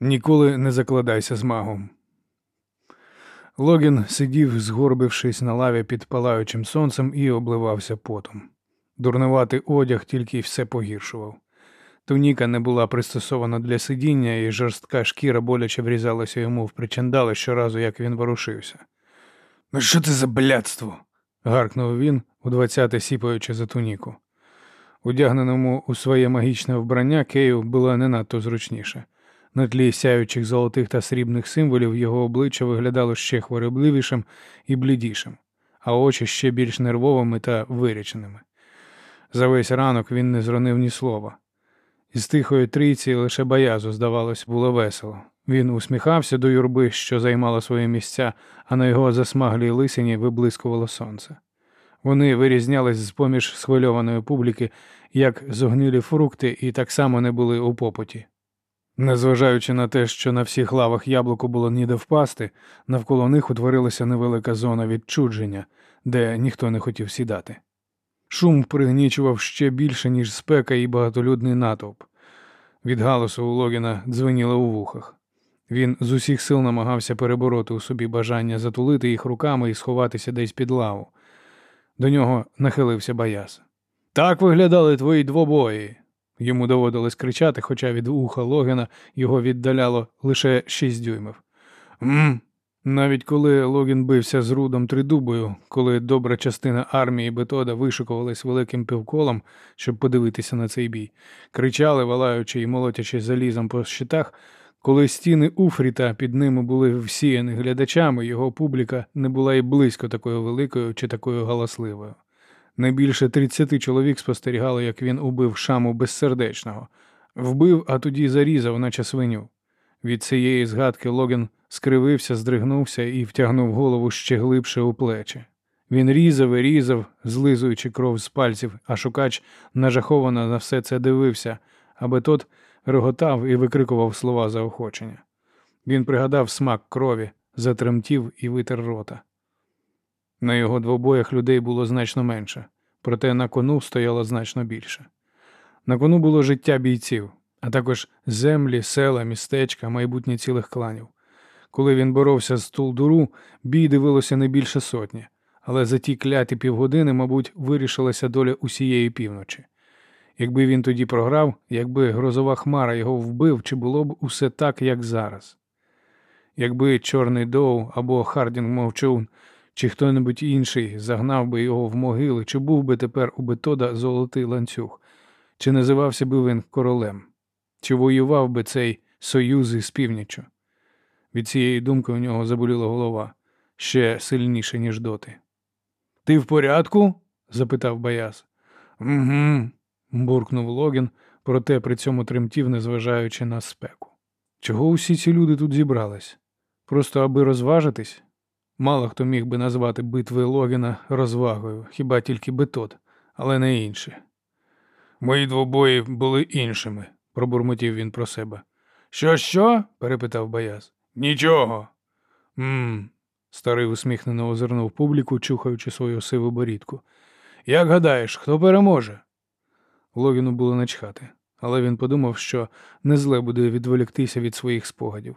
Ніколи не закладайся з магом. Логін сидів, згорбившись на лаві під палаючим сонцем, і обливався потом. Дурнуватий одяг тільки й все погіршував. Туніка не була пристосована для сидіння, і жорстка шкіра боляче врізалася йому в причандали щоразу, як він ворушився. Ну що це за блядство? гаркнув він, у двадцяте сіпаючи за туніку. Удягненому у своє магічне вбрання Кею було не надто зручніше. На тлі сяючих золотих та срібних символів його обличчя виглядало ще хворобливішим і блідішим, а очі ще більш нервовими та виряченими. За весь ранок він не зронив ні слова. Із тихої трійці лише боязу, здавалось, було весело. Він усміхався до юрби, що займала свої місця, а на його засмаглій лисині виблискувало сонце. Вони вирізнялись з поміж схвильованої публіки, як зогнілі фрукти, і так само не були у попоті. Незважаючи на те, що на всіх лавах яблуку було ніде впасти, навколо них утворилася невелика зона відчудження, де ніхто не хотів сідати. Шум пригнічував ще більше, ніж спека і багатолюдний натовп. Від галасу у Логіна дзвеніло у вухах. Він з усіх сил намагався перебороти у собі бажання затулити їх руками і сховатися десь під лаву. До нього нахилився Баяс. Так виглядали твої двобої. Йому доводилось кричати, хоча від уха Логіна його віддаляло лише шість дюймів. «Мм, навіть коли Логін бився з рудом тридубою, коли добра частина армії Бетода вишикувалась великим півколом, щоб подивитися на цей бій, кричали, валаючи і молотячи залізом по щитах, коли стіни Уфріта під ними були всіяні глядачами, його публіка не була і близько такою великою чи такою галасливою. Не більше тридцяти чоловік спостерігало, як він убив шаму безсердечного, вбив, а тоді зарізав, наче свиню. Від цієї згадки Логін скривився, здригнувся і втягнув голову ще глибше у плечі. Він різав і різав, злизуючи кров з пальців, а шукач нажаховано на все це дивився, аби тот реготав і викрикував слова заохочення. Він пригадав смак крові, затремтів і витер рота. На його двобоях людей було значно менше, проте на кону стояло значно більше. На кону було життя бійців, а також землі, села, містечка, майбутнє цілих кланів. Коли він боровся з Тулдуру, бій дивилося не більше сотні, але за ті кляті півгодини, мабуть, вирішилася доля усієї півночі. Якби він тоді програв, якби грозова хмара його вбив, чи було б усе так, як зараз? Якби Чорний Доу або Хардінг Мовчун, чи хто-небудь інший загнав би його в могили, чи був би тепер у Бетода золотий ланцюг, чи називався би він королем, чи воював би цей союз із північчю? Від цієї думки у нього заболіла голова ще сильніше, ніж доти. Ти в порядку? запитав Баяз. «Угу», – буркнув Логін, проте при цьому тремтів, незважаючи на спеку. Чого усі ці люди тут зібрались? Просто аби розважитись? Мало хто міг би назвати битви Логіна розвагою, хіба тільки Бетот, але не інші. Мої двобої були іншими, пробурмотів він про себе. Що, що? перепитав Баяс. Нічого. Мм. Старий усміхнено озирнув публіку, чухаючи свою сиву борідку. Як гадаєш, хто переможе? Логіну було начхати, але він подумав, що не зле буде відволіктися від своїх спогадів.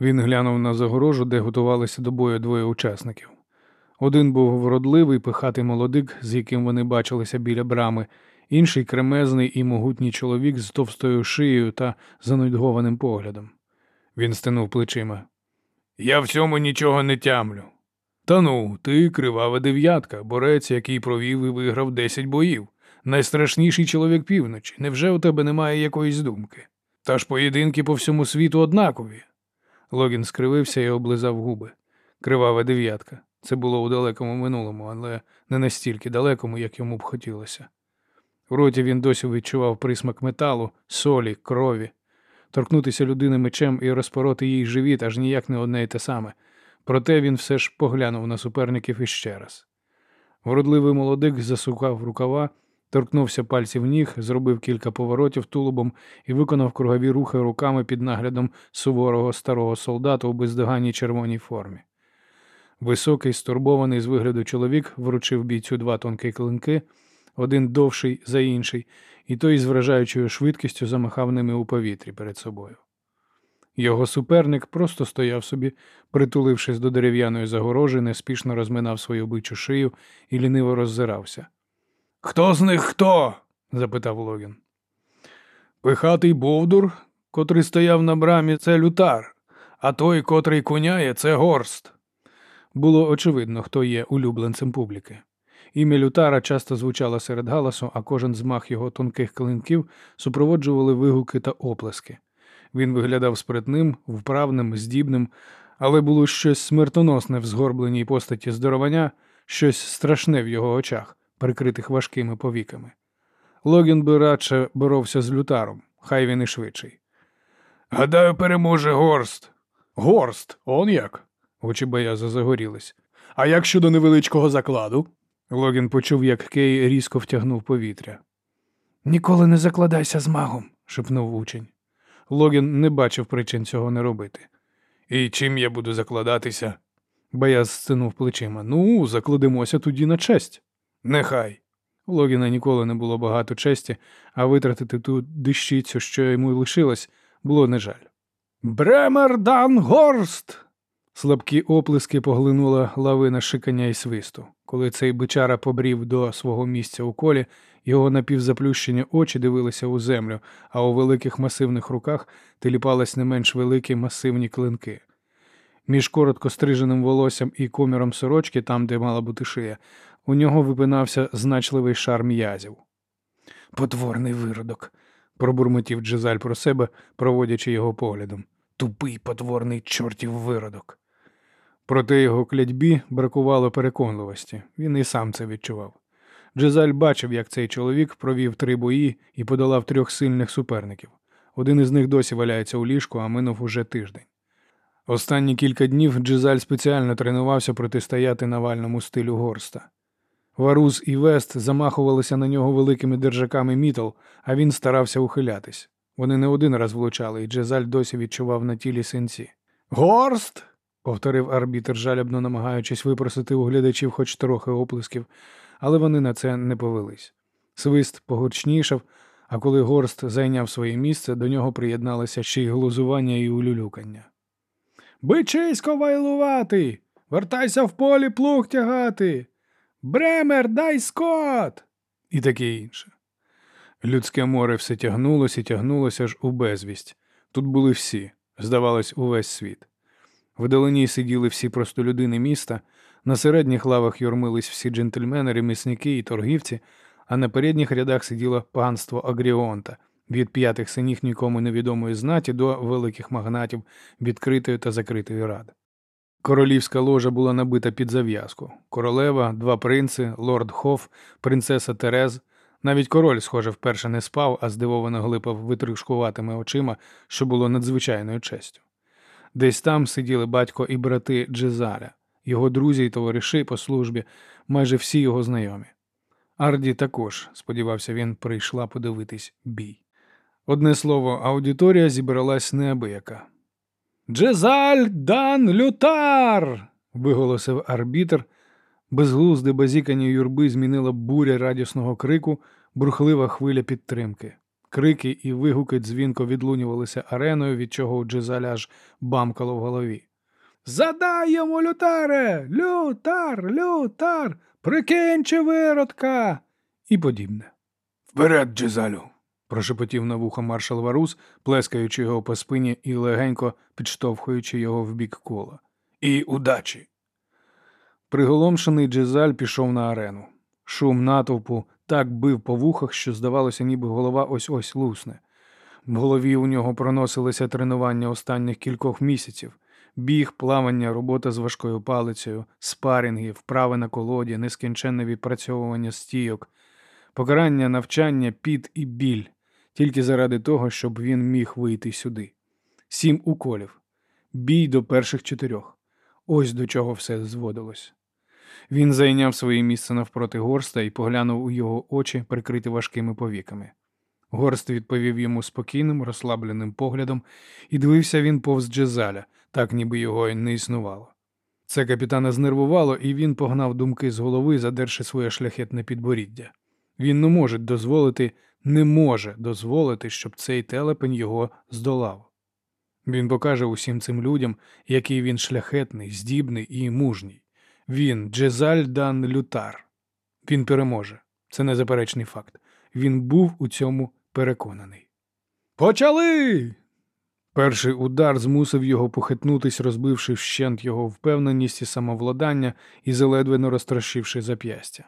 Він глянув на загорожу, де готувалися до бою двоє учасників. Один був вродливий, пихатий молодик, з яким вони бачилися біля брами, інший кремезний і могутній чоловік з товстою шиєю та занудьгованим поглядом. Він стинув плечима. Я в цьому нічого не тямлю. Та ну, ти кривава дев'ятка, борець, який провів і виграв десять боїв. Найстрашніший чоловік півночі. Невже у тебе немає якоїсь думки? Та ж поєдинки по всьому світу однакові. Логін скривився і облизав губи. Кривава дев'ятка. Це було у далекому минулому, але не настільки далекому, як йому б хотілося. В роті він досі відчував присмак металу, солі, крові. Торкнутися людини мечем і розпороти їй живіт аж ніяк не одне й те саме. Проте він все ж поглянув на суперників іще раз. Вродливий молодик засукав рукава, торкнувся пальців ніг, зробив кілька поворотів тулубом і виконав кругові рухи руками під наглядом суворого старого солдата у бездоганній червоній формі. Високий, стурбований з вигляду чоловік вручив бійцю два тонкі клинки, один довший за інший, і той з вражаючою швидкістю замахав ними у повітрі перед собою. Його суперник просто стояв собі, притулившись до дерев'яної загорожі, неспішно розминав свою бичу шию і ліниво роззирався. Хто з них хто? запитав Логін. Пихатий Бовдур, котрий стояв на брамі, це лютар, а той, котрий куняє, це горст. Було очевидно, хто є улюбленцем публіки. Ім'я Лютара часто звучало серед галасу, а кожен змах його тонких клинків супроводжували вигуки та оплески. Він виглядав спритним, вправним, здібним, але було щось смертоносне в згорбленій постаті здоровання, щось страшне в його очах, прикритих важкими повіками. Логін би радше боровся з лютаром, хай він і швидший. Гадаю, переможе горст. Горст, он як? Очі Бояза загорілись. А як щодо невеличкого закладу? Логін почув, як Кей різко втягнув повітря. Ніколи не закладайся з магом, шепнув учень. Логін не бачив причин цього не робити. І чим я буду закладатися? Бояз стинув плечима. Ну, закладемося тоді на честь. Нехай. У Логіна ніколи не було багато честі, а витратити ту дещицю, що йому лишилось, було не жаль. Бремер Дан Горст. Слабкі оплески поглинула лавина шикання і свисту. Коли цей бичара побрів до свого місця у колі, його напівзаплющені очі дивилися у землю, а у великих масивних руках теліпались не менш великі масивні клинки. Між коротко стриженим волоссям і коміром сорочки, там, де мала бути шия, у нього випинався значливий шар м'язів. Потворний виродок, пробурмотів Джезаль про себе, проводячи його поглядом. Тупий потворний чортів виродок. Проте його клятьбі бракувало переконливості, він і сам це відчував. Джезаль бачив, як цей чоловік провів три бої і подолав трьох сильних суперників. Один із них досі валяється у ліжку, а минув уже тиждень. Останні кілька днів Джезаль спеціально тренувався протистояти навальному стилю горста. Варуз і Вест замахувалися на нього великими держаками мітл, а він старався ухилятись. Вони не один раз влучали, і Джезаль досі відчував на тілі синці. Горст. повторив арбітр, жалібно намагаючись випросити у глядачів хоч трохи оплесків, але вони на це не повелись. Свист погучнішав, а коли горст зайняв своє місце, до нього приєдналося ще й глузування і улюлюкання. Бичисько вайлувати! Вертайся в полі плуг тягати! Бремер, дай скот! І таке інше. Людське море все тягнулося і тягнулося аж у безвість. Тут були всі, здавалось, увесь світ. Вдалині сиділи всі простолюдини міста, на середніх лавах юрмились всі джентльмени, ремісники і торгівці, а на передніх рядах сиділо панство Агріонта, від п'ятих синіх нікому невідомої знаті до великих магнатів відкритої та закритої ради. Королівська ложа була набита під зав'язку. Королева, два принци, лорд Хоф, принцеса Терез. Навіть король, схоже, вперше не спав, а здивовано глипав витришкуватими очима, що було надзвичайною честю. Десь там сиділи батько і брати Джезаля, його друзі й товариші по службі, майже всі його знайомі. Арді також, сподівався він, прийшла подивитись бій. Одне слово, аудиторія зібралась неабияка. Джезаль дан лютар. виголосив арбітр. Безглузде базікання юрби змінила буря радісного крику, бурхлива хвиля підтримки. Крики і вигуки дзвінко відлунювалися ареною, від чого у Джезаля аж бамкало в голові. Задай йому, лютаре! Лютар, лютар! Прикинчи виродка! І подібне. Вперед, Джезалю! Прошепотів на вухо маршал Варус, плескаючи його по спині і легенько підштовхуючи його в бік кола. І удачі! Приголомшений Джезаль пішов на арену. Шум натовпу так бив по вухах, що, здавалося, ніби голова ось ось лусне. В голові у нього проносилися тренування останніх кількох місяців. Біг, плавання, робота з важкою палицею, спарінги, вправи на колоді, нескінченне відпрацьовування стійок, покарання, навчання, піт і біль, тільки заради того, щоб він міг вийти сюди. Сім уколів, бій до перших чотирьох. Ось до чого все зводилось. Він зайняв своє місце навпроти горста і поглянув у його очі, прикриті важкими повіками. Горст відповів йому спокійним, розслабленим поглядом, і дивився він повз Джезаля, так ніби його й не існувало. Це капітана знервувало, і він погнав думки з голови, задерши своє шляхетне підборіддя. Він не може дозволити, не може дозволити, щоб цей телепень його здолав. Він покаже усім цим людям, який він шляхетний, здібний і мужній. Він Джезаль Дан Лютар. Він переможе. Це незаперечний факт. Він був у цьому переконаний. Почали. Перший удар змусив його похитнутись, розбивши вщент його впевненість і самовладання і заледве не розтрощивши зап'ястя.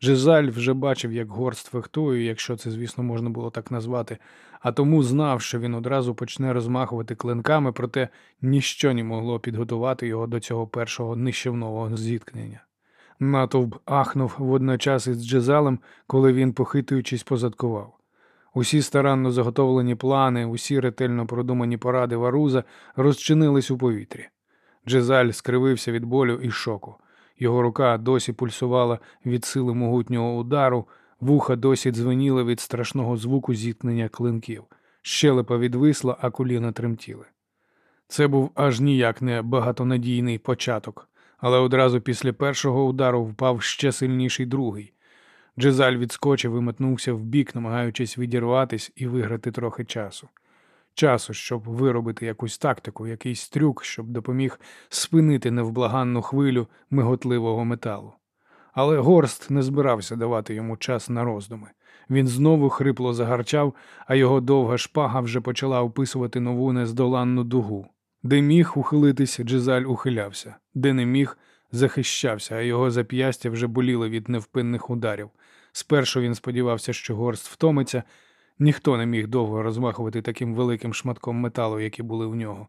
Жизаль вже бачив, як горст фехтує, якщо це, звісно, можна було так назвати, а тому знав, що він одразу почне розмахувати клинками, проте ніщо не могло підготувати його до цього першого нищівного зіткнення. Натовп ахнув водночас із Джезалем, коли він, похитуючись, позадкував. Усі старанно заготовлені плани, усі ретельно продумані поради варуза розчинились у повітрі. Джезаль скривився від болю і шоку. Його рука досі пульсувала від сили могутнього удару, вуха досі дзвеніли від страшного звуку зіткнення клинків, щелепа відвисла, а коліна тремтіли. Це був аж ніяк не багатонадійний початок, але одразу після першого удару впав ще сильніший другий. Джезаль відскочив і метнувся вбік, намагаючись відірватись і виграти трохи часу. Часу, щоб виробити якусь тактику, якийсь трюк, щоб допоміг спинити невблаганну хвилю миготливого металу. Але горст не збирався давати йому час на роздуми. Він знову хрипло загарчав, а його довга шпага вже почала описувати нову нездоланну дугу. Де міг ухилитись, Джезаль ухилявся, де не міг, захищався, а його зап'ястя вже боліли від невпинних ударів. Спершу він сподівався, що горст втомиться, ніхто не міг довго розмахувати таким великим шматком металу, які були в нього.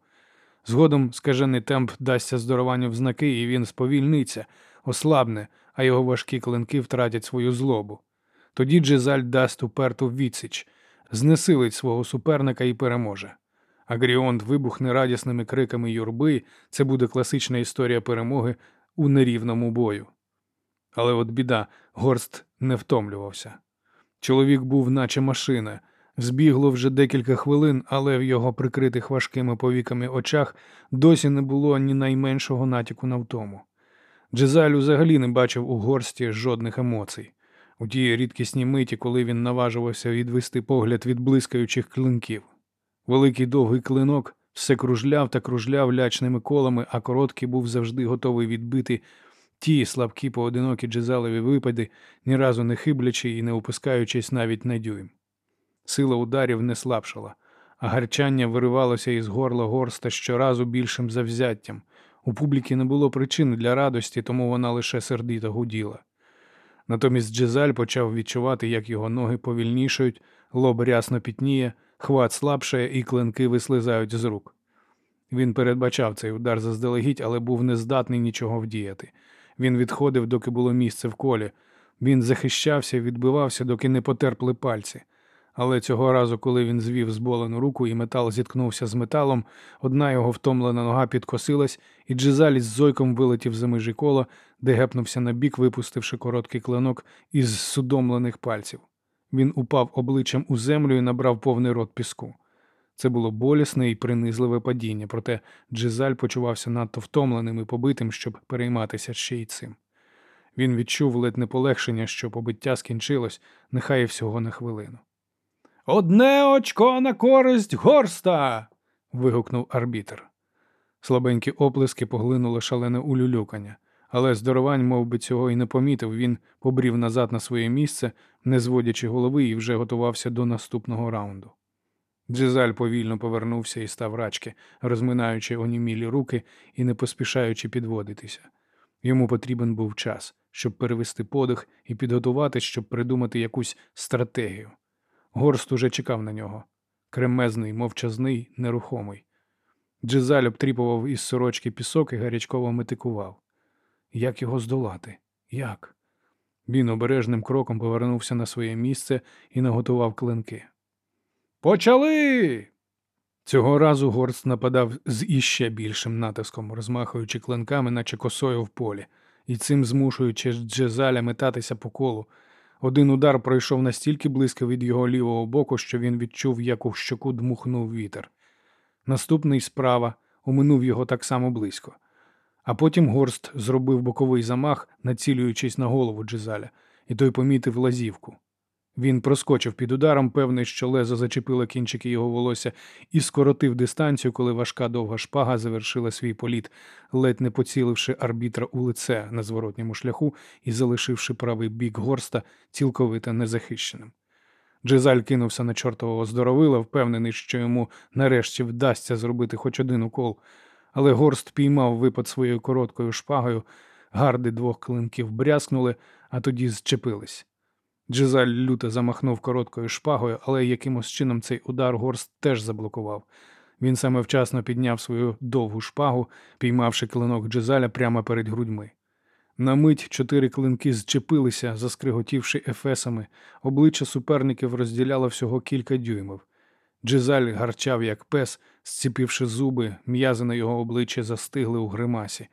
Згодом скажений темп дасться здорованню в знаки, і він сповільниться, ослабне, а його важкі клинки втратять свою злобу. Тоді Джезаль дасть уперту відсіч, знесилить свого суперника і переможе. Агріонт вибухне радісними криками юрби, це буде класична історія перемоги у нерівному бою. Але от біда, горст не втомлювався. Чоловік був, наче машина, збігло вже декілька хвилин, але в його прикритих важкими повіками очах досі не було ні найменшого натяку на втому. Джезаль взагалі не бачив у горсті жодних емоцій. У тій рідкісній миті, коли він наважувався відвести погляд від блискаючих клинків. Великий довгий клинок все кружляв та кружляв лячними колами, а короткий був завжди готовий відбити ті слабкі поодинокі джезалеві випади, ні разу не хиблячи і не опускаючись навіть на дюйм. Сила ударів не слабшала, а гарчання виривалося із горла горста щоразу більшим завзяттям. У публіки не було причини для радості, тому вона лише сердито гуділа. Натомість Джезаль почав відчувати, як його ноги повільнішають, лоб рясно пітніє, хват слабшає і клинки вислизають з рук. Він передбачав цей удар заздалегідь, але був нездатний нічого вдіяти. Він відходив, доки було місце в колі. Він захищався, відбивався, доки не потерпли пальці. Але цього разу, коли він звів зболену руку і метал зіткнувся з металом, одна його втомлена нога підкосилась, і Джизаль із зойком вилетів за межі кола, де гепнувся на бік, випустивши короткий клинок із судомлених пальців. Він упав обличчям у землю і набрав повний рот піску. Це було болісне і принизливе падіння, проте Джизаль почувався надто втомленим і побитим, щоб перейматися ще й цим. Він відчув ледь не полегшення, що побиття скінчилось, нехай і всього на хвилину. Одне очко на користь горста. вигукнув арбітр. Слабенькі оплески поглинули шалене улюлюкання, але здоровань, мов би, цього і не помітив, він побрів назад на своє місце, не зводячи голови, і вже готувався до наступного раунду. Джизаль повільно повернувся і став рачки, розминаючи онімілі руки і не поспішаючи підводитися. Йому потрібен був час, щоб перевести подих і підготувати, щоб придумати якусь стратегію. Горст уже чекав на нього кремезний, мовчазний, нерухомий. Джизаль обтріпував із сорочки пісок і гарячково метикував. Як його здолати? Як? Він обережним кроком повернувся на своє місце і наготував клинки. Почали. Цього разу горст нападав з іще більшим натиском, розмахуючи клинками, наче косою в полі, і цим змушуючи Джезаля метатися по колу. Один удар пройшов настільки близько від його лівого боку, що він відчув, як у щоку дмухнув вітер. Наступний справа оминув його так само близько. А потім горст зробив боковий замах, націлюючись на голову Джезаля, і той помітив лазівку. Він проскочив під ударом, певний, що лезо зачепило кінчики його волосся, і скоротив дистанцію, коли важка довга шпага завершила свій політ, ледь не поціливши арбітра у лице на зворотньому шляху і залишивши правий бік горста цілковито незахищеним. Джезаль кинувся на чортового здоровила, впевнений, що йому нарешті вдасться зробити хоч один укол, але горст піймав випад своєю короткою шпагою, гарди двох клинків брязкнули, а тоді зчепились. Джезаль люто замахнув короткою шпагою, але якимось чином цей удар горст теж заблокував. Він саме вчасно підняв свою довгу шпагу, піймавши клинок Джезаля прямо перед грудьми. На мить чотири клинки зчепилися, заскриготівши ефесами, обличчя суперників розділяло всього кілька дюймів. Джезаль гарчав, як пес, зціпивши зуби, м'язи на його обличчі застигли у гримасі.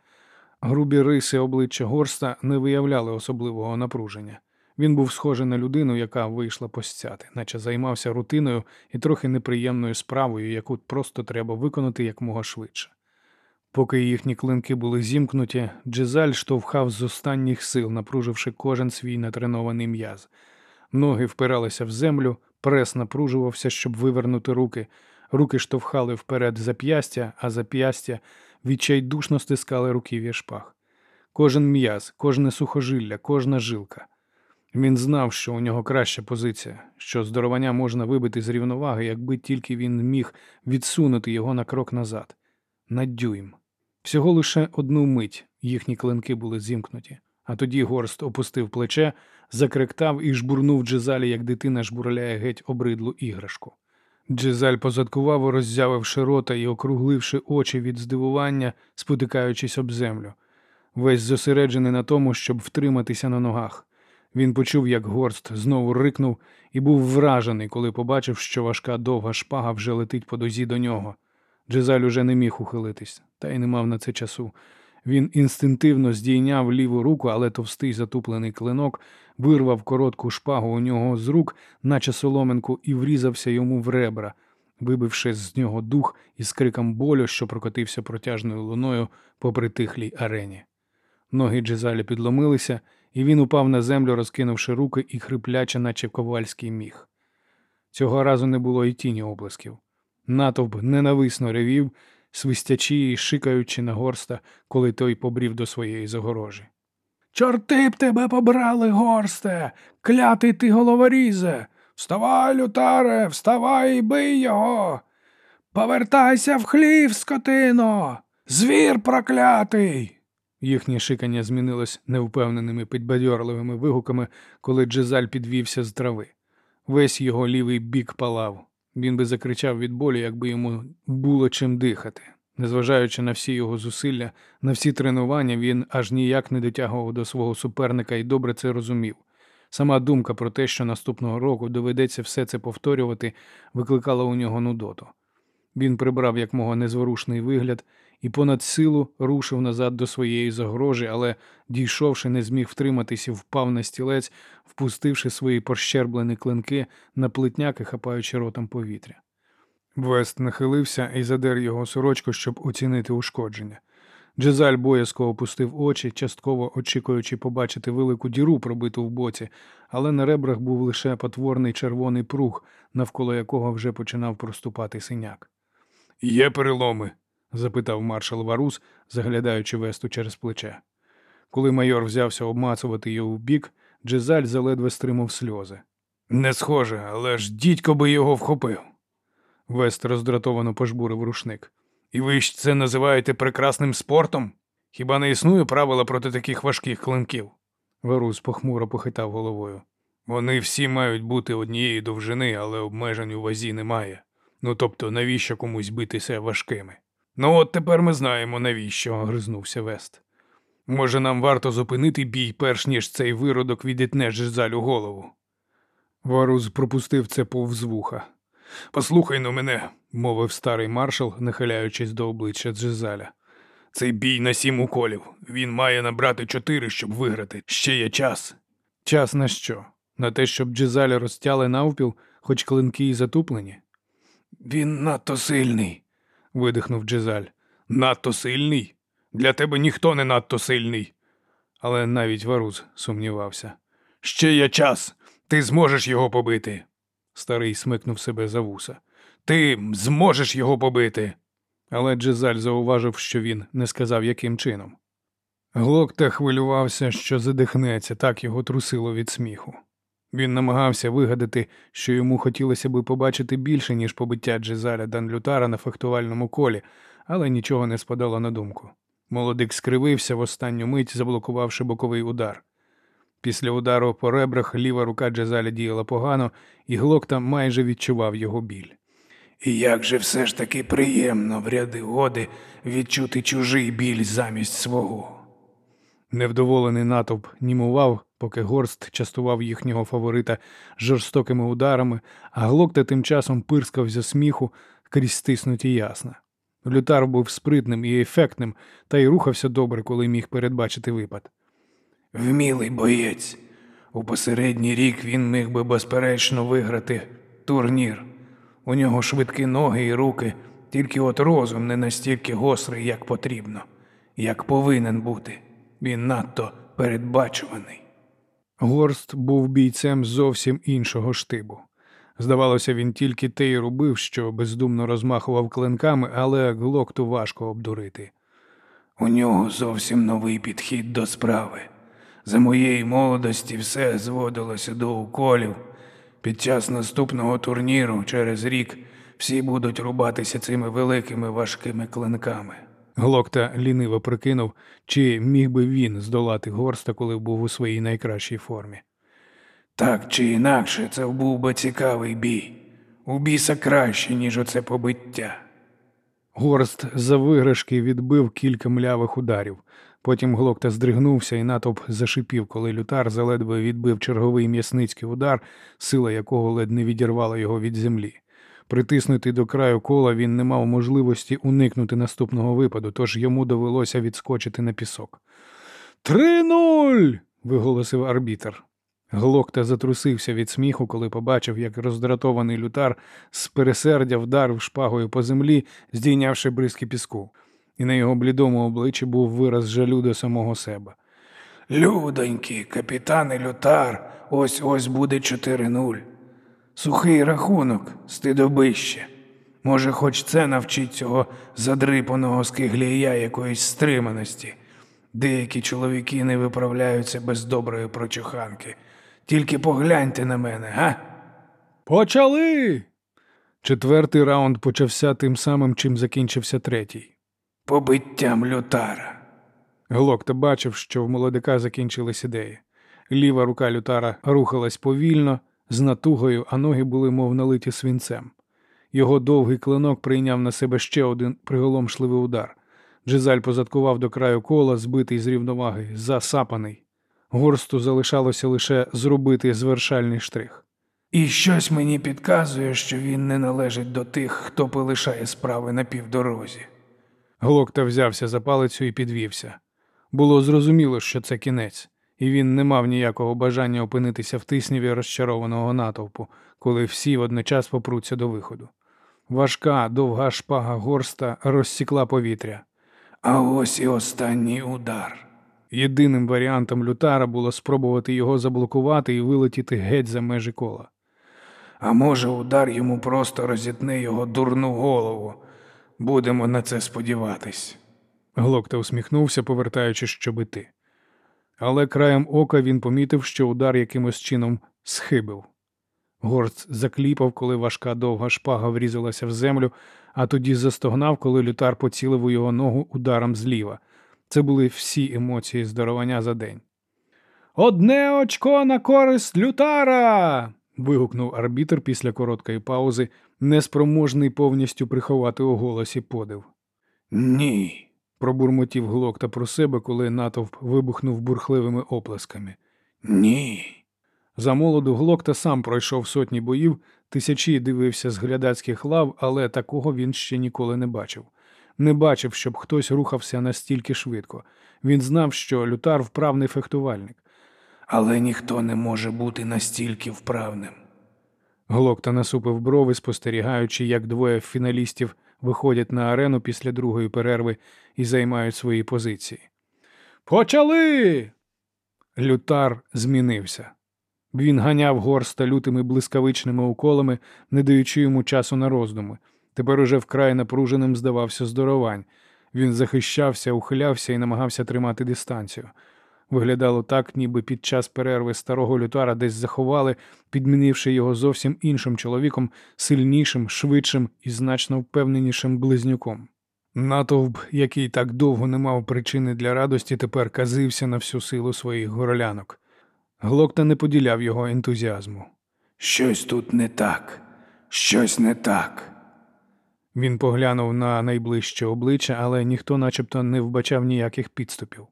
Грубі риси обличчя горста не виявляли особливого напруження. Він був схожий на людину, яка вийшла постяти, наче займався рутиною і трохи неприємною справою, яку просто треба виконати якмога швидше. Поки їхні клинки були зімкнуті, Джезаль штовхав з останніх сил, напруживши кожен свій натренований м'яз. Ноги впиралися в землю, прес напружувався, щоб вивернути руки. Руки штовхали вперед зап'ястя, а зап'ястя відчайдушно стискали руків'я шпаг. Кожен м'яз, кожне сухожилля, кожна жилка. Він знав, що у нього краща позиція, що здоровання можна вибити з рівноваги, якби тільки він міг відсунути його на крок назад, на дюйм. Всього лише одну мить їхні клинки були зімкнуті, а тоді горст опустив плече, закректав і жбурнув Джезалі, як дитина жбурляє геть обридлу іграшку. Джезаль позадкував, роззявивши рота і округливши очі від здивування, спотикаючись об землю, весь зосереджений на тому, щоб втриматися на ногах. Він почув, як горст знову рикнув, і був вражений, коли побачив, що важка довга шпага вже летить по дозі до нього. Джезаль уже не міг ухилитись, та й не мав на це часу. Він інстинктивно здійняв ліву руку, але товстий затуплений клинок вирвав коротку шпагу у нього з рук, наче соломинку, і врізався йому в ребра, вибивши з нього дух із криком болю, що прокотився протяжною луною по притихлій арені. Ноги Джезалі підломилися, і він упав на землю, розкинувши руки і хрипляче, наче ковальський міг. Цього разу не було й тіні облисків. Натовп ненависно ревів, свистячи і шикаючи на горста, коли той побрів до своєї загорожі. Чорти б тебе побрали, горсте, клятий ти головорізе. Вставай, лютаре, вставай і бий його. Повертайся в хлів, скотино, звір проклятий. Їхнє шикання змінилось невпевненими підбадьорливими вигуками, коли Джезаль підвівся з трави. Весь його лівий бік палав. Він би закричав від болю, якби йому було чим дихати. Незважаючи на всі його зусилля, на всі тренування, він аж ніяк не дотягував до свого суперника і добре це розумів. Сама думка про те, що наступного року доведеться все це повторювати, викликала у нього нудоту. Він прибрав якмога незворушний вигляд і понад силу рушив назад до своєї загрожі, але, дійшовши, не зміг втриматись і впав на стілець, впустивши свої пощерблені клинки на плетняки, хапаючи ротом повітря. Вест нахилився і задер його сорочку, щоб оцінити ушкодження. Джезаль боязко опустив очі, частково очікуючи побачити велику діру, пробиту в боці, але на ребрах був лише потворний червоний прух, навколо якого вже починав проступати синяк. Є переломи? Запитав маршал Варус, заглядаючи весту через плече. Коли майор взявся обмацувати його в бік, Джезаль заледве стримав сльози. Не схоже, але ж дідько би його вхопив. Вест роздратовано пожбурив рушник. І ви ж це називаєте прекрасним спортом? Хіба не існує правила проти таких важких клинків? Варус похмуро похитав головою. Вони всі мають бути однієї довжини, але обмежень у вазі немає. Ну тобто, навіщо комусь битися важкими? Ну, от тепер ми знаємо, навіщо, гризнувся Вест. Може, нам варто зупинити бій, перш ніж цей виродок відітне Жизалю голову. Варус пропустив це повз вуха. Послухай ну мене, мовив старий маршал, нахиляючись до обличчя Джизаля. Цей бій на сім уколів. Він має набрати чотири, щоб виграти. Ще є час. Час на що? На те, щоб Джизаля розтяли навпіл, хоч клинки і затуплені? Він надто сильний, видихнув Джизаль. Надто сильний? Для тебе ніхто не надто сильний. Але навіть Варуз сумнівався. Ще є час. Ти зможеш його побити. Старий смикнув себе за вуса. Ти зможеш його побити. Але Джезаль зауважив, що він не сказав, яким чином. Глокта хвилювався, що задихнеться, так його трусило від сміху. Він намагався вигадати, що йому хотілося би побачити більше, ніж побиття Джезаля Данлютара на фехтувальному колі, але нічого не спадало на думку. Молодик скривився в останню мить, заблокувавши боковий удар. Після удару по ребрах ліва рука Джезаля діяла погано, і глокта майже відчував його біль. І як же все ж таки приємно в ряди годи відчути чужий біль замість свого. Невдоволений натовп німував, поки горст частував їхнього фаворита жорстокими ударами, а глокта тим часом пирскав зі сміху крізь стиснуті ясна. Лютар був спритним і ефектним, та й рухався добре, коли міг передбачити випад. Вмілий боєць. У посередній рік він міг би безперечно виграти турнір. У нього швидкі ноги і руки, тільки от розум не настільки гострий, як потрібно, як повинен бути. Він надто передбачуваний. Горст був бійцем зовсім іншого штибу. Здавалося, він тільки те й робив, що бездумно розмахував клинками, але глокту важко обдурити. У нього зовсім новий підхід до справи. За моєї молодості все зводилося до уколів. Під час наступного турніру через рік всі будуть рубатися цими великими важкими клинками. Глокта ліниво прикинув, чи міг би він здолати горста, коли був у своїй найкращій формі. Так чи інакше, це був би цікавий бій. У біса краще, ніж оце побиття. Горст за виграшки відбив кілька млявих ударів. Потім глокта здригнувся і натовп зашипів, коли лютар заледве відбив черговий м'ясницький удар, сила якого ледь не відірвала його від землі. Притиснутий до краю кола, він не мав можливості уникнути наступного випаду, тож йому довелося відскочити на пісок. Три нуль. виголосив арбітер. Глокта затрусився від сміху, коли побачив, як роздратований лютар з пересердя вдарив шпагою по землі, здійнявши бризки піску, і на його блідому обличчі був вираз жалю до самого себе. Людоньки, капітане лютар, ось ось буде 4-0. Сухий рахунок, стидобище. Може, хоч це навчить цього задрипаного скиглія якоїсь стриманості. Деякі чоловіки не виправляються без доброї прочуханки. Тільки погляньте на мене, га? Почали. Четвертий раунд почався тим самим, чим закінчився третій. Побиттям лютара. Глокта бачив, що в молодика закінчились ідеї. Ліва рука лютара рухалась повільно, з натугою, а ноги були, мов налиті свинцем. Його довгий клинок прийняв на себе ще один приголомшливий удар. Джизаль позадкував до краю кола, збитий з рівноваги, засапаний. Горсту залишалося лише зробити звершальний штрих. І щось мені підказує, що він не належить до тих, хто полишає справи на півдорозі. Глокта взявся за палицю і підвівся. Було зрозуміло, що це кінець, і він не мав ніякого бажання опинитися в тисніві розчарованого натовпу, коли всі водночас попруться до виходу. Важка, довга шпага горста розсікла повітря. А ось і останній удар. Єдиним варіантом лютара було спробувати його заблокувати і вилетіти геть за межі кола. А може, удар йому просто розітне його дурну голову. Будемо на це сподіватись. Глокта усміхнувся, повертаючи щобити. Але краєм ока він помітив, що удар якимось чином схибив. Горст закліпав, коли важка довга шпага врізалася в землю, а тоді застогнав, коли лютар поцілив у його ногу ударом зліва. Це були всі емоції здарування за день. Одне очко на користь лютара. вигукнув арбітр після короткої паузи, неспроможний повністю приховати у голосі подив. Ні. Пробурмотів глокта про себе, коли натовп вибухнув бурхливими оплесками. Ні. За молоду глокта сам пройшов сотні боїв, тисячі дивився з глядацьких лав, але такого він ще ніколи не бачив. Не бачив, щоб хтось рухався настільки швидко. Він знав, що лютар вправний фехтувальник. Але ніхто не може бути настільки вправним. Глокта насупив брови, спостерігаючи, як двоє фіналістів виходять на арену після другої перерви і займають свої позиції. Почали. Лютар змінився. Він ганяв горста лютими блискавичними уколами, не даючи йому часу на роздуми. Тепер уже вкрай напруженим здавався здоровань. Він захищався, ухилявся і намагався тримати дистанцію. Виглядало так, ніби під час перерви старого лютара десь заховали, підмінивши його зовсім іншим чоловіком, сильнішим, швидшим і значно впевненішим близнюком. Натовп, який так довго не мав причини для радості, тепер казився на всю силу своїх горлянок. Глокта не поділяв його ентузіазму. Щось тут не так, щось не так. Він поглянув на найближче обличчя, але ніхто начебто не вбачав ніяких підступів.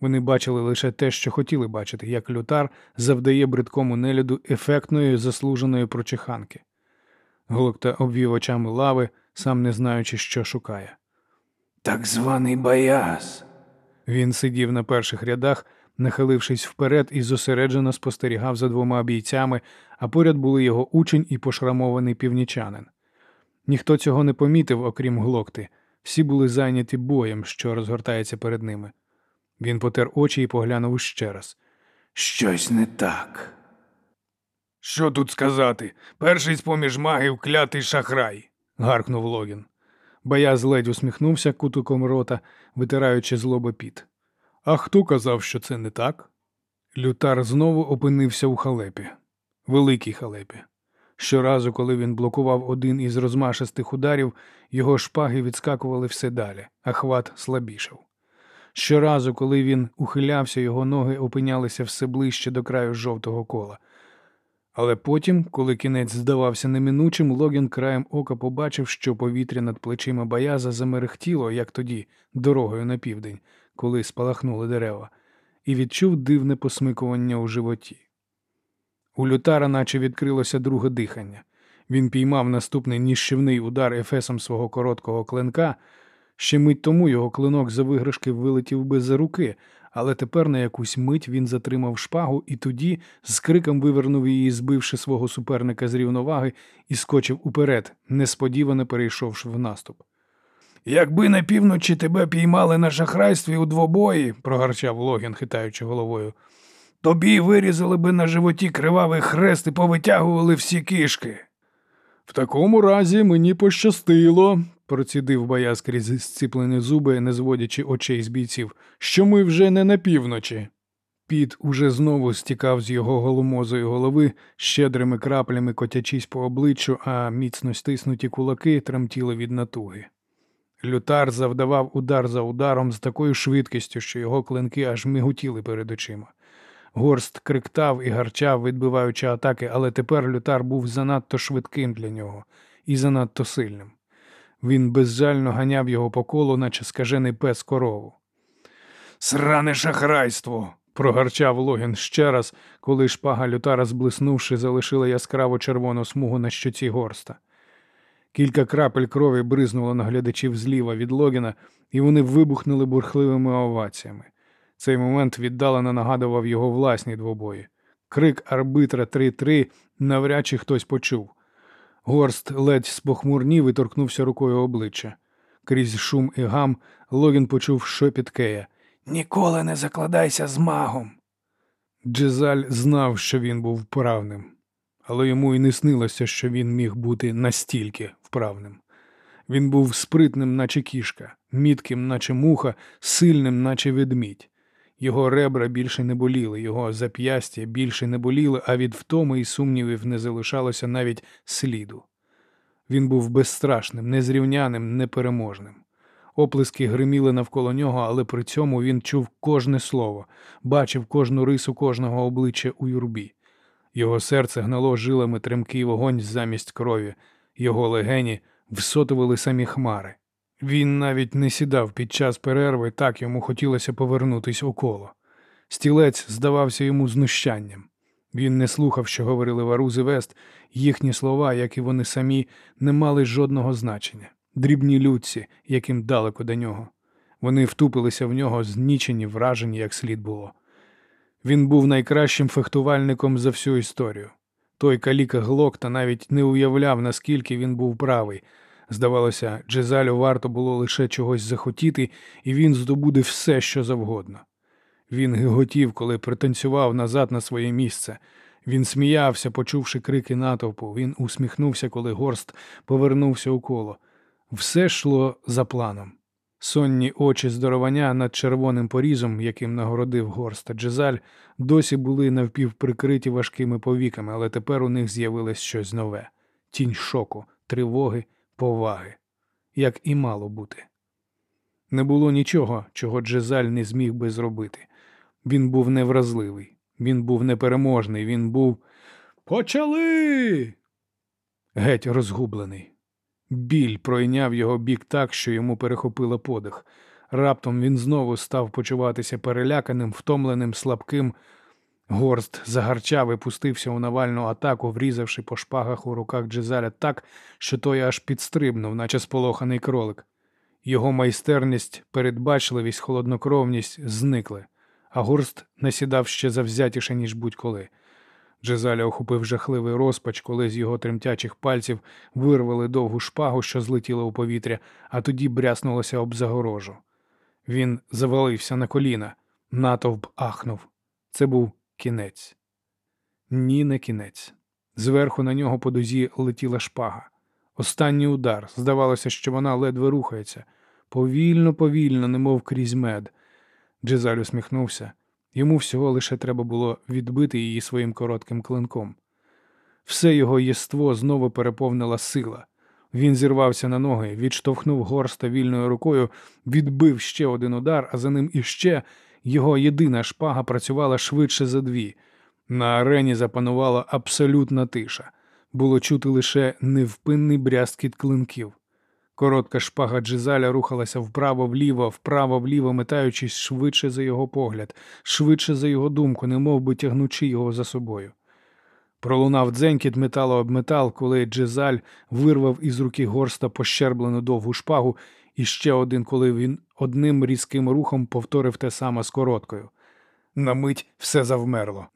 Вони бачили лише те, що хотіли бачити, як лютар завдає бридкому нелюду ефектної заслуженої прочиханки. Глокта обвів очами лави, сам не знаючи, що шукає. Так званий Баяс. Він сидів на перших рядах, нахилившись вперед і зосереджено спостерігав за двома бійцями, а поряд були його учень і пошрамований північанин. Ніхто цього не помітив, окрім глокти. Всі були зайняті боєм, що розгортається перед ними. Він потер очі і поглянув ще раз. Щось не так. Що тут сказати? Перший з поміж магів клятий шахрай. гаркнув Логін. Бояз ледь усміхнувся кутиком рота, витираючи злоби піт. А хто казав, що це не так? Лютар знову опинився у халепі, великій халепі. Щоразу, коли він блокував один із розмашистих ударів, його шпаги відскакували все далі, а хват слабішав. Щоразу, коли він ухилявся, його ноги опинялися все ближче до краю жовтого кола. Але потім, коли кінець здавався неминучим, Логін краєм ока побачив, що повітря над плечима Баяза замерехтіло, як тоді, дорогою на південь, коли спалахнули дерева, і відчув дивне посмикування у животі. У лютара наче відкрилося друге дихання. Він піймав наступний ніщівний удар ефесом свого короткого клинка. Ще мить тому його клинок за виграшки вилетів би за руки, але тепер на якусь мить він затримав шпагу і тоді з криком вивернув її, збивши свого суперника з рівноваги, і скочив уперед, несподівано перейшовши в наступ. Якби на півночі тебе піймали на шахрайстві у двобої, прогарчав Логін, хитаючи головою, тобі вирізали би на животі кривавий хрест і повитягували всі кишки. В такому разі мені пощастило, процідив бояз крізь зціплені зуби, не зводячи очей з бійців, що ми вже не на півночі. Піт уже знову стікав з його голомозої голови, щедрими краплями котячись по обличчю, а міцно стиснуті кулаки тремтіли від натуги. Лютар завдавав удар за ударом з такою швидкістю, що його клинки аж миготіли перед очима. Горст криктав і гарчав, відбиваючи атаки, але тепер лютар був занадто швидким для нього і занадто сильним. Він безжально ганяв його по колу, наче скажений пес корову. Сране шахрайство. прогарчав Логін ще раз, коли шпага лютара, зблиснувши, залишила яскраво червону смугу на щоці горста. Кілька крапель крові бризнуло на глядачів зліва від Логіна, і вони вибухнули бурхливими оваціями. Цей момент віддалено нагадував його власні двобої. Крик арбитра 3-3 навряд чи хтось почув. Горст ледь спохмурнів і торкнувся рукою обличчя. Крізь шум і гам Логін почув шепіт Кея. Ніколи не закладайся з магом. Джезаль знав, що він був вправним, але йому й не снилося, що він міг бути настільки вправним. Він був спритним, наче кішка, мітким, наче муха, сильним, наче ведмідь. Його ребра більше не боліли, його зап'ястя більше не боліли, а від втоми і сумнівів не залишалося навіть сліду. Він був безстрашним, незрівняним, непереможним. Оплески гриміли навколо нього, але при цьому він чув кожне слово, бачив кожну рису кожного обличчя у юрбі. Його серце гнало жилами тремкий вогонь замість крові, його легені всотували самі хмари. Він навіть не сідав під час перерви, так йому хотілося повернутись у коло. Стілець здавався йому знущанням. Він не слухав, що говорили Варуз і Вест, їхні слова, як і вони самі, не мали жодного значення. Дрібні людці, яким далеко до нього. Вони втупилися в нього, знічені, вражені, як слід було. Він був найкращим фехтувальником за всю історію. Той каліка Глокта навіть не уявляв, наскільки він був правий. Здавалося, Джезалю варто було лише чогось захотіти, і він здобуде все, що завгодно. Він гиготів, коли пританцював назад на своє місце. Він сміявся, почувши крики натовпу. Він усміхнувся, коли горст повернувся у коло. Все йшло за планом. Сонні очі здоровання над червоним порізом, яким нагородив горста Джезаль, досі були навпівприкриті важкими повіками, але тепер у них з'явилось щось нове тінь шоку, тривоги, поваги, як і мало бути. Не було нічого, чого Джезаль не зміг би зробити. Він був невразливий, він був непереможний, він був. Почали. Геть розгублений. Біль пройняв його бік так, що йому перехопило подих. Раптом він знову став почуватися переляканим, втомленим, слабким. Горст загарчав і пустився у навальну атаку, врізавши по шпагах у руках Джезаля так, що той аж підстрибнув, наче сполоханий кролик. Його майстерність, передбачливість, холоднокровність зникли, а горст насідав ще завзятіше, ніж будь-коли. Джезаля охопив жахливий розпач, коли з його тремтячих пальців вирвали довгу шпагу, що злетіла у повітря, а тоді бряснулося об загорожу. Він завалився на коліна, натовп ахнув. Це був кінець. Ні, не кінець. Зверху на нього по дозі летіла шпага. Останній удар. Здавалося, що вона ледве рухається. Повільно, повільно, немов крізь мед. Джезаль усміхнувся. Йому всього лише треба було відбити її своїм коротким клинком. Все його єство знову переповнила сила. Він зірвався на ноги, відштовхнув горста вільною рукою, відбив ще один удар, а за ним іще його єдина шпага працювала швидше за дві. На арені запанувала абсолютна тиша. Було чути лише невпинний брязкіт клинків. Коротка шпага Джизаля рухалася вправо-вліво, вправо-вліво, метаючись швидше за його погляд, швидше за його думку, немов би тягнучи його за собою. Пролунав дзенькіт металу об метал, коли Джизаль вирвав із руки горста пощерблену довгу шпагу, і ще один, коли він одним різким рухом повторив те саме з короткою. На мить все завмерло.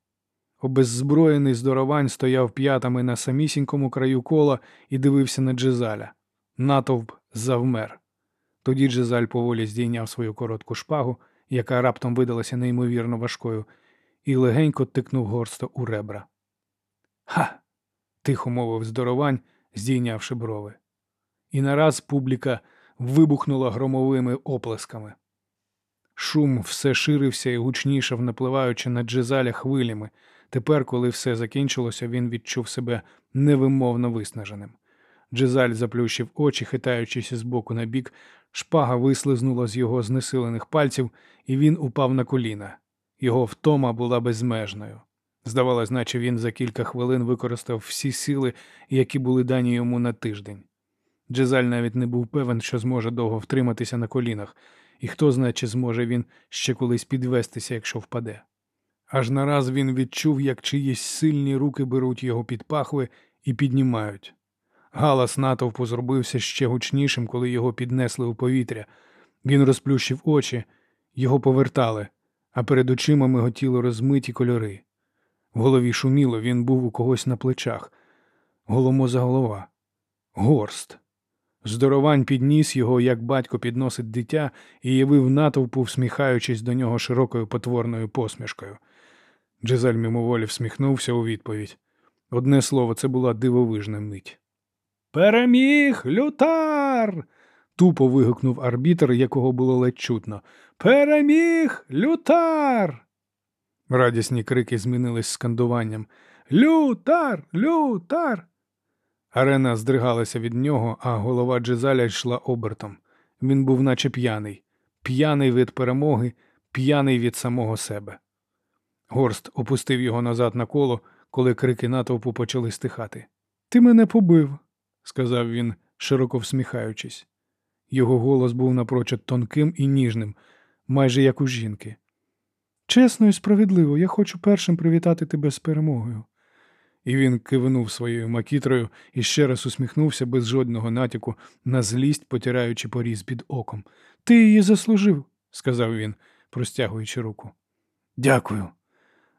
Обеззброєний здоровань стояв п'ятами на самісінькому краю кола і дивився на Джизаля. Натовп завмер. Тоді Джезаль поволі здійняв свою коротку шпагу, яка раптом видалася неймовірно важкою, і легенько тикнув горста у ребра. Ха. тихо мовив здоровань, здійнявши брови. І нараз публіка вибухнула громовими оплесками. Шум все ширився і гучнішав, напливаючи на Джезаля хвилями. Тепер, коли все закінчилося, він відчув себе невимовно виснаженим. Джезаль заплющив очі, хитаючись з боку на бік, шпага вислизнула з його знесилених пальців, і він упав на коліна. Його втома була безмежною. Здавалось, наче він за кілька хвилин використав всі сили, які були дані йому на тиждень. Джезаль навіть не був певен, що зможе довго втриматися на колінах, і хто знає, чи зможе він ще колись підвестися, якщо впаде. Аж нараз він відчув, як чиїсь сильні руки беруть його під пахви і піднімають. Галас натовпу зробився ще гучнішим, коли його піднесли у повітря. Він розплющив очі, його повертали, а перед очима миготіли розмиті кольори. В голові шуміло, він був у когось на плечах. Голомоза голова. Горст. Здоровань підніс його, як батько підносить дитя, і явив натовпу, всміхаючись до нього широкою потворною посмішкою. Джезаль мимоволі всміхнувся у відповідь. Одне слово, це була дивовижна мить. Переміг лютар. тупо вигукнув арбітр, якого було ледь чутно. Переміг лютар. Радісні крики змінились скандуванням. Лютар, лютар. Арена здригалася від нього, а голова Джезаля йшла обертом. Він був наче п'яний, п'яний від перемоги, п'яний від самого себе. Горст опустив його назад на коло, коли крики натовпу почали стихати. Ти мене побив, сказав він, широко всміхаючись. Його голос був напрочуд тонким і ніжним, майже як у жінки. Чесно і справедливо, я хочу першим привітати тебе з перемогою. І він кивнув своєю макітрою і ще раз усміхнувся без жодного натяку на злість, потираючи поріз під оком. Ти її заслужив, сказав він, простягуючи руку. Дякую.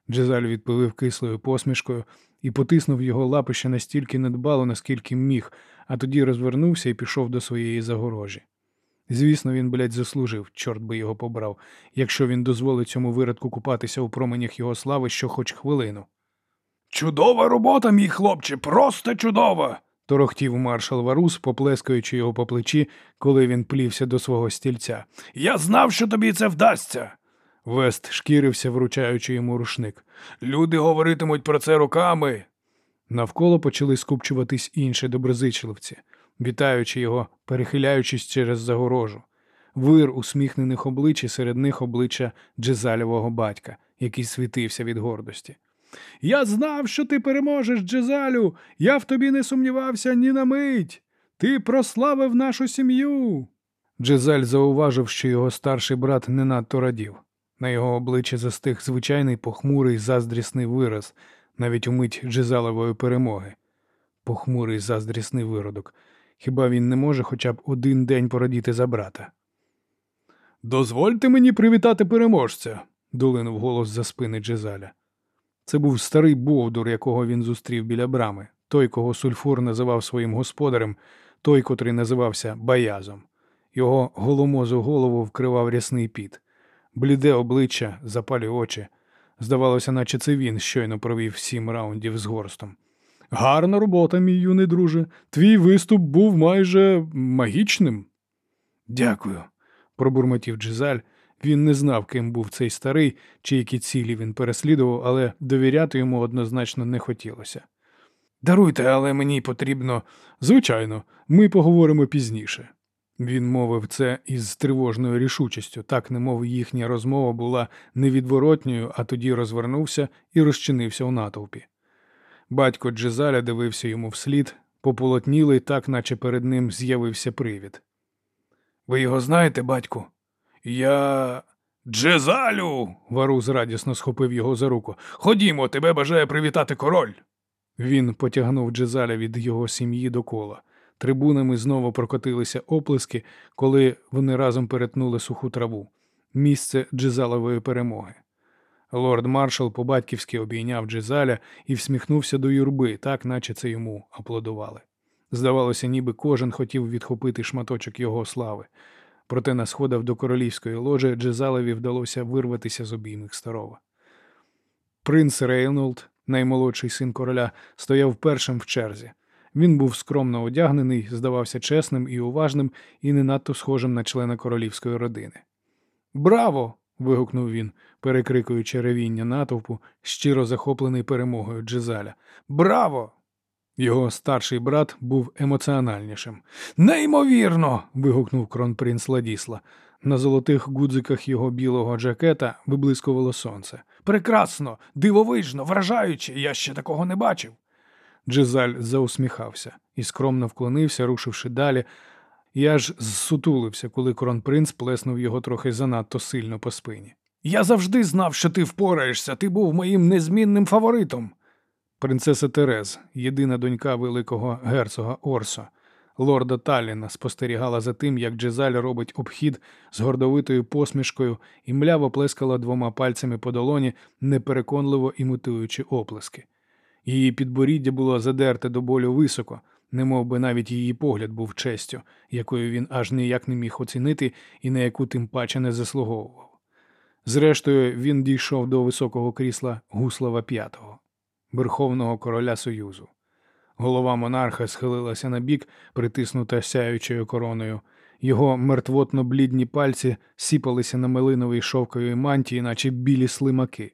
Джезаль відповів кислою посмішкою і потиснув його лапище настільки недбало, наскільки міг, а тоді розвернувся і пішов до своєї загорожі. Звісно, він, блядь, заслужив, чорт би його побрав, якщо він дозволить цьому виродку купатися у променях його слави що хоч хвилину. Чудова робота, мій хлопче, просто чудова. торохтів маршал Варус, поплескаючи його по плечі, коли він плівся до свого стільця. Я знав, що тобі це вдасться. Вест шкірився, вручаючи йому рушник. Люди говоритимуть про це роками. Навколо почали скупчуватись інші доброзичливці, вітаючи його, перехиляючись через загорожу. Вир усміхнених облич і серед них обличчя Джезалєвого батька, який світився від гордості. Я знав, що ти переможеш, Джезалю. Я в тобі не сумнівався ні на мить. Ти прославив нашу сім'ю. Джезаль зауважив, що його старший брат не надто радів. На його обличчі застиг звичайний похмурий заздрісний вираз, навіть у мить Джезалевої перемоги. Похмурий заздрісний виродок. Хіба він не може хоча б один день порадіти за брата? Дозвольте мені привітати переможця, долинув голос за спини Джезаля. Це був старий Бовдур, якого він зустрів біля брами, той, кого Сульфур називав своїм господарем, той, котрий називався Баязом. Його голомозу голову вкривав рясний піт, бліде обличчя, запалі очі. Здавалося, наче це він щойно провів сім раундів з горстом. Гарна робота, мій юний друже. Твій виступ був майже магічним. Дякую, пробурмотів Джизаль. Він не знав, ким був цей старий, чи які цілі він переслідував, але довіряти йому однозначно не хотілося. Даруйте, але мені потрібно. Звичайно, ми поговоримо пізніше. Він мовив це із тривожною рішучістю, так немов їхня розмова була невідворотньою, а тоді розвернувся і розчинився у натовпі. Батько Джезаля дивився йому вслід, пополотнілий, так наче перед ним з'явився привід. Ви його знаєте, батьку? Я. Джезалю. Варус радісно схопив його за руку. Ходімо, тебе бажає привітати король. Він потягнув Джезаля від його сім'ї до кола. Трибунами знову прокотилися оплески, коли вони разом перетнули суху траву місце Джезалової перемоги. Лорд маршал по-батьківськи обійняв Джезаля і всміхнувся до юрби, так наче це йому аплодували. Здавалося, ніби кожен хотів відхопити шматочок його слави. Проте на сходах до королівської ложі Джезалеві вдалося вирватися з обіймих старого. Принц Рейнолд, наймолодший син короля, стояв першим в черзі. Він був скромно одягнений, здавався чесним і уважним, і не надто схожим на члена королівської родини. Браво! вигукнув він, перекрикуючи ревіння натовпу, щиро захоплений перемогою Джезаля. Браво! Його старший брат був емоціональнішим. Неймовірно. вигукнув кронпринц Ладісла. На золотих гудзиках його білого джакета виблискувало сонце. Прекрасно, дивовижно, вражаюче, я ще такого не бачив. Джезаль заусміхався і скромно вклонився, рушивши далі. Я ж зсутулився, коли кронпринц плеснув його трохи занадто сильно по спині. Я завжди знав, що ти впораєшся, ти був моїм незмінним фаворитом. Принцеса Терез, єдина донька великого герцога Орсо, лорда Талліна, спостерігала за тим, як Джезаль робить обхід з гордовитою посмішкою і мляво плескала двома пальцями по долоні, непереконливо імітуючи оплески. Її підборіддя було задерте до болю високо, немов би навіть її погляд був честю, якою він аж ніяк не міг оцінити і на яку тим паче не заслуговував. Зрештою, він дійшов до високого крісла Гуслава V, Верховного короля Союзу. Голова монарха схилилася на бік, притиснута сяючою короною. Його мертвотно блідні пальці сіпалися на милиновій шовковій мантії, наче білі слимаки.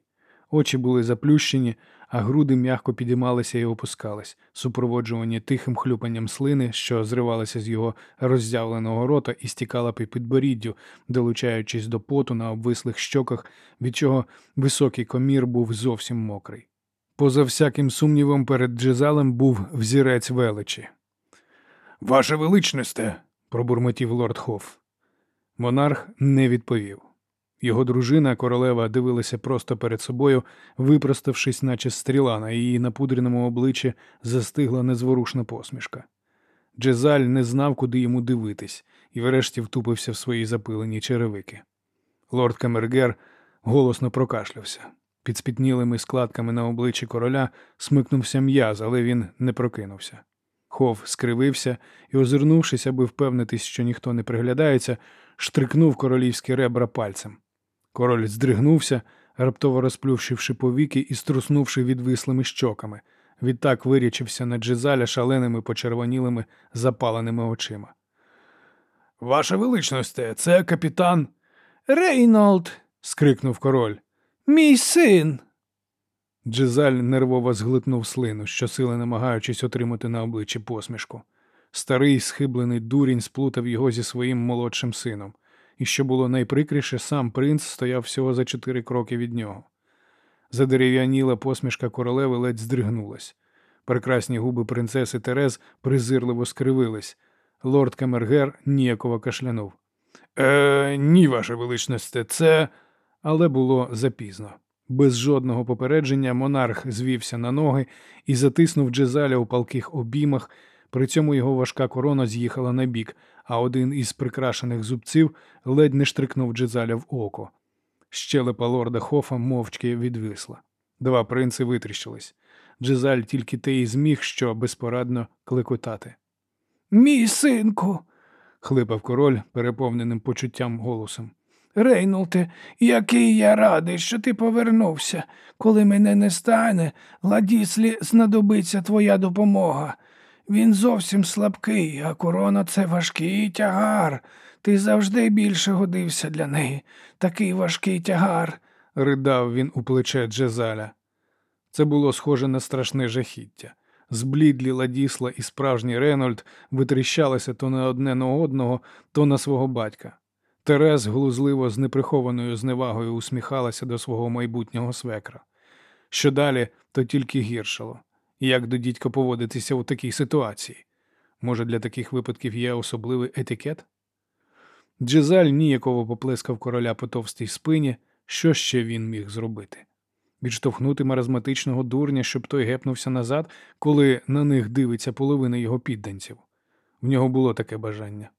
Очі були заплющені, а груди м'яко підіймалися і опускались, супроводжувані тихим хлюпанням слини, що зривалася з його роззявленого рота і стікала по підборіддю, долучаючись до поту на обвислих щоках, від чого високий комір був зовсім мокрий. Поза всяким сумнівом, перед Джезалем був взірець величі. Ваше величносте, пробурмотів лорд Хофф. Монарх не відповів. Його дружина, королева, дивилася просто перед собою, випроставшись, наче стріла, на її напудреному обличчі застигла незворушна посмішка. Джезаль не знав, куди йому дивитись, і врешті втупився в свої запилені черевики. Лорд Камергер голосно прокашлявся. Під спітнілими складками на обличчі короля смикнувся м'яз, але він не прокинувся. Хов скривився і, озирнувшись, аби впевнитись, що ніхто не приглядається, штрикнув королівські ребра пальцем. Король здригнувся, раптово розплющивши повіки і струснувши відвислими щоками. Відтак вирячився на Джезаля шаленими почервонілими запаленими очима. Ваша величність, це капітан. Рейнолд. скрикнув король. Мій син. Джизаль нервово зглитнув слину, щосили намагаючись отримати на обличчі посмішку. Старий схиблений дурінь сплутав його зі своїм молодшим сином, і що було найприкріше, сам принц стояв всього за чотири кроки від нього. Задерев'яніла посмішка королеви ледь здригнулась. Прекрасні губи принцеси Терез презирливо скривились. Лорд Камергер ніяково кашлянув. Е, ні, ваша величність, це. Але було запізно. Без жодного попередження монарх звівся на ноги і затиснув Джезаля у палких обіймах, при цьому його важка корона з'їхала на бік, а один із прикрашених зубців ледь не штрикнув Джезаля в око. Щелепа лорда Хофа мовчки відвисла. Два принци витріщились. Джезаль тільки те й зміг, що безпорадно клекотати. Мій синку. Хлипав король переповненим почуттям голосом. Рейнолте, який я радий, що ти повернувся. Коли мене не стане, ладіслі знадобиться твоя допомога. Він зовсім слабкий, а корона це важкий тягар. Ти завжди більше годився для неї. Такий важкий тягар. ридав він у плече Джезаля. Це було схоже на страшне жахіття. Зблідлі Ладісла і справжній Ренольд витріщалися то на одне на одного, то на свого батька. Терез глузливо з неприхованою зневагою усміхалася до свого майбутнього свекра. Що далі, то тільки гіршало. Як до дідька поводитися у такій ситуації? Може, для таких випадків є особливий етикет? Джезаль ніяково поплескав короля по товстій спині, що ще він міг зробити? Відштовхнути маразматичного дурня, щоб той гепнувся назад, коли на них дивиться половина його підданців. В нього було таке бажання.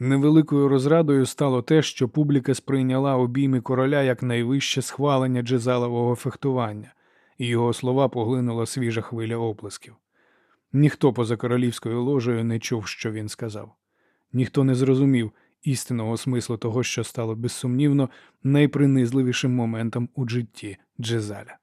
Невеликою розрадою стало те, що публіка сприйняла обійми короля як найвище схвалення джезалового фехтування, і його слова поглинула свіжа хвиля оплесків. Ніхто поза королівською ложею не чув, що він сказав. Ніхто не зрозумів істинного смислу того, що стало безсумнівно найпринизливішим моментом у житті Джезаля.